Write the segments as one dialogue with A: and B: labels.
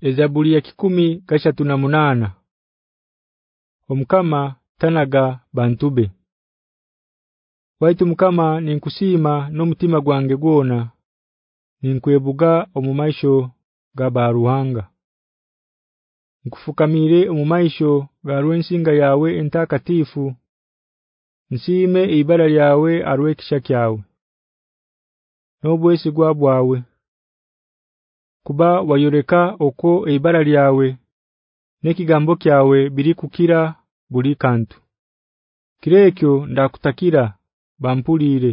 A: Ezabuli ya kikumi gashatu na munana Omkama tanaga bantube. Waitu mukama ninkusima n'omutima gwange gwona ninkwebuga omumaisho gabaruhanga Nkufukamire omumaisho garwensinga yawe entakatifu Nsime ibara lyawe arwekisha kyawe Nobwesi gwabwawe kuba wayoreka oko eibara lyawe nekigambo kyawe biri kukira buli kantu. Kirekyo ndakutakira bampulire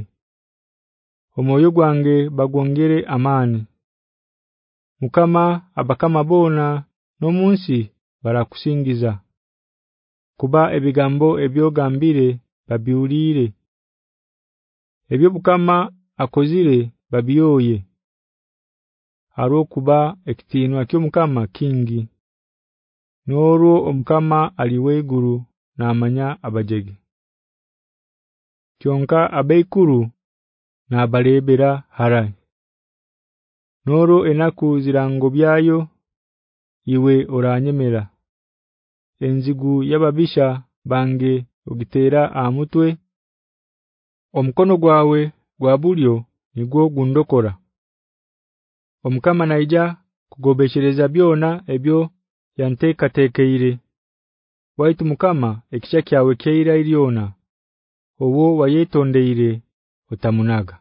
A: Omoyo gwange bagongere amani Mukama abakama bona nomunsi barakusingiza kuba ebigambo ebyogambire babiulire Ebyo bukama akozire babiyoye Aro kuba ekitinwa kyo mukama kingi. Noro omukama aliweiguru na amanya abajege. Kyonka abeikuru na balebera harai. Noro enaku zirango byayo iwe oranyemera. Enzigu yababisha bange ogitera amutwe Omukono gwawe gwabulyo nigwo gundokora Omukama naija kugobeshereza byona ebyo yanteka tekeire Waitu mukama ekisha kyawe keira iliona Owo wayetondeire utamunaga